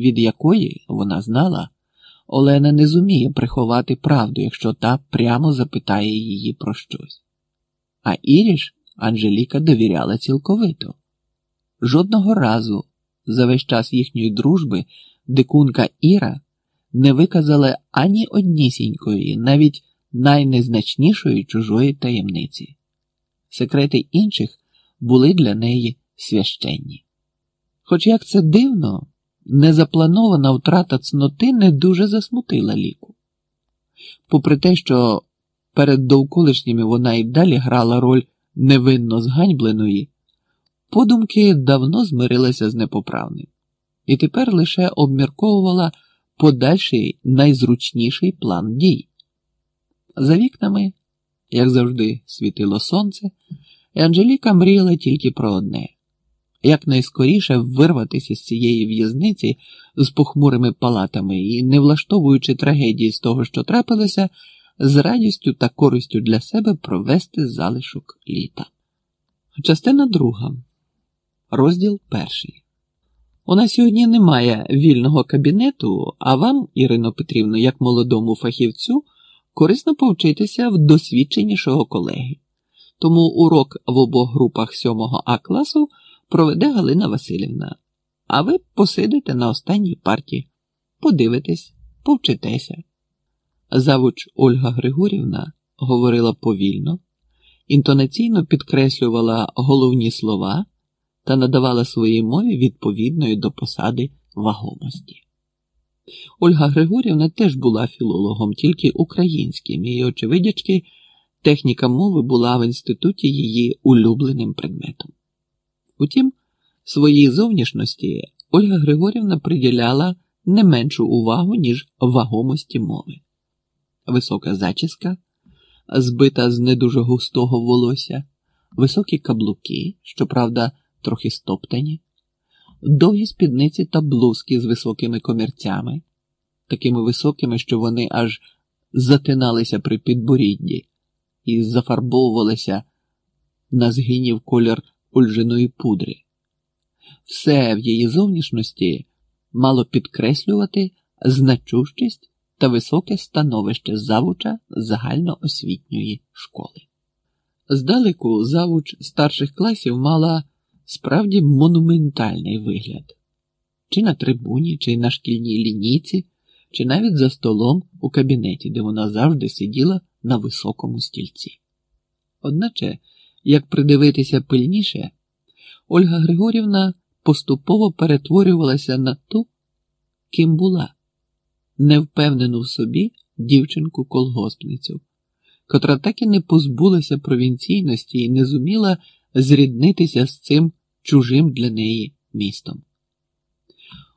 від якої вона знала, Олена не зуміє приховати правду, якщо та прямо запитає її про щось. А Іріш Анжеліка довіряла цілковито. Жодного разу за весь час їхньої дружби дикунка Іра не виказала ані однісінької, навіть найнезначнішої чужої таємниці. Секрети інших були для неї священні. Хоч як це дивно, незапланована втрата цноти не дуже засмутила ліку. Попри те, що перед довколишніми вона й далі грала роль невинно зганьбленої, подумки давно змирилася з непоправним і тепер лише обмірковувала подальший найзручніший план дій. За вікнами, як завжди, світило сонце, і Анжеліка мріяла тільки про одне якнайскоріше вирватися з цієї в'язниці з похмурими палатами і, не влаштовуючи трагедії з того, що трапилося, з радістю та користю для себе провести залишок літа. Частина друга. Розділ перший. У нас сьогодні немає вільного кабінету, а вам, Ірино Петрівно, як молодому фахівцю, корисно повчитися в досвідченішого колеги. Тому урок в обох групах 7 А класу проведе Галина Васильівна, а ви посидите на останній парті, подивитесь, повчитеся. Завуч Ольга Григорівна говорила повільно, інтонаційно підкреслювала головні слова та надавала своїй мові відповідної до посади вагомості. Ольга Григорівна теж була філологом, тільки українським, і, очевидячки, техніка мови була в інституті її улюбленим предметом. Утім, своїй зовнішності Ольга Григорівна приділяла не меншу увагу, ніж вагомості мови. Висока зачіска, збита з не дуже густого волосся, високі каблуки, щоправда, трохи стоптані, довгі спідниці та блузки з високими комірцями, такими високими, що вони аж затиналися при підборідді і зафарбовувалися на згинів колір ольжиної пудри. Все в її зовнішності мало підкреслювати значущість та високе становище завуча загальноосвітньої школи. Здалеку завуч старших класів мала справді монументальний вигляд чи на трибуні, чи на шкільній лінійці, чи навіть за столом у кабінеті, де вона завжди сиділа на високому стільці. Одначе, як придивитися пильніше, Ольга Григорівна поступово перетворювалася на ту, ким була, невпевнену в собі дівчинку-колгоспницю, котра так і не позбулася провінційності і не зуміла зріднитися з цим чужим для неї містом.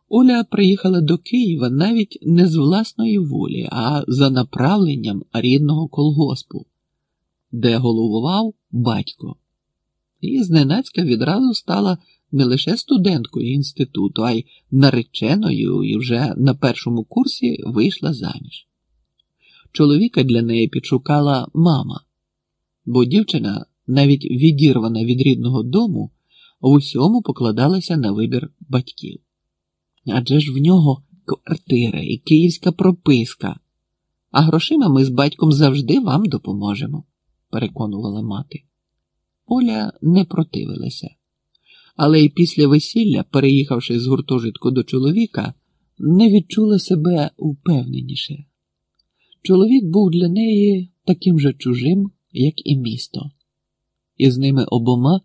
Оля приїхала до Києва навіть не з власної волі, а за направленням рідного колгоспу, де головував батько, і зненацька відразу стала не лише студенткою інституту, а й нареченою і вже на першому курсі вийшла заміж. Чоловіка для неї підшукала мама, бо дівчина, навіть відірвана від рідного дому, в усьому покладалася на вибір батьків. Адже ж в нього квартира і київська прописка, а грошима ми з батьком завжди вам допоможемо, переконувала мати. Оля не противилася, але й після весілля, переїхавши з гуртожитку до чоловіка, не відчула себе впевненіше. Чоловік був для неї таким же чужим, як і місто, і з ними обома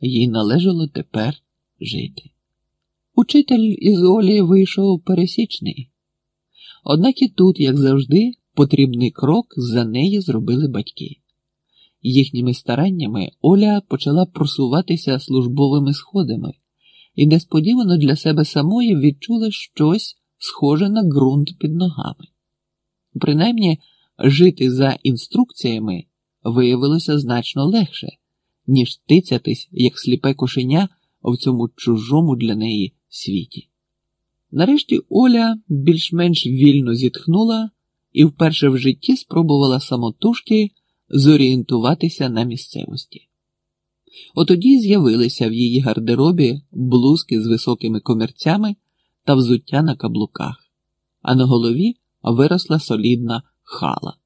їй належало тепер жити. Учитель із Олі вийшов пересічний, однак і тут, як завжди, потрібний крок за неї зробили батьки. Їхніми стараннями Оля почала просуватися службовими сходами і несподівано для себе самої відчула щось схоже на ґрунт під ногами. Принаймні, жити за інструкціями виявилося значно легше, ніж тицятись, як сліпе кошеня в цьому чужому для неї світі. Нарешті Оля більш-менш вільно зітхнула і вперше в житті спробувала самотужки зорієнтуватися на місцевості. Отоді з'явилися в її гардеробі блузки з високими комірцями та взуття на каблуках, а на голові виросла солідна хала.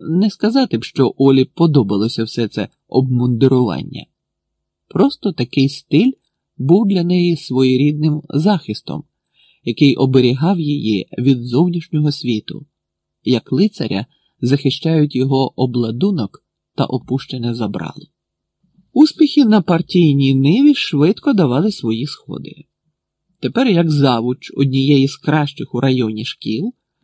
Не сказати б, що Олі подобалося все це обмундирування. Просто такий стиль був для неї своєрідним захистом, який оберігав її від зовнішнього світу, як лицаря захищають його обладунок та опущене забрало. Успіхи на партійній ниві швидко давали свої сходи. Тепер, як завуч однієї з кращих у районі шкіл.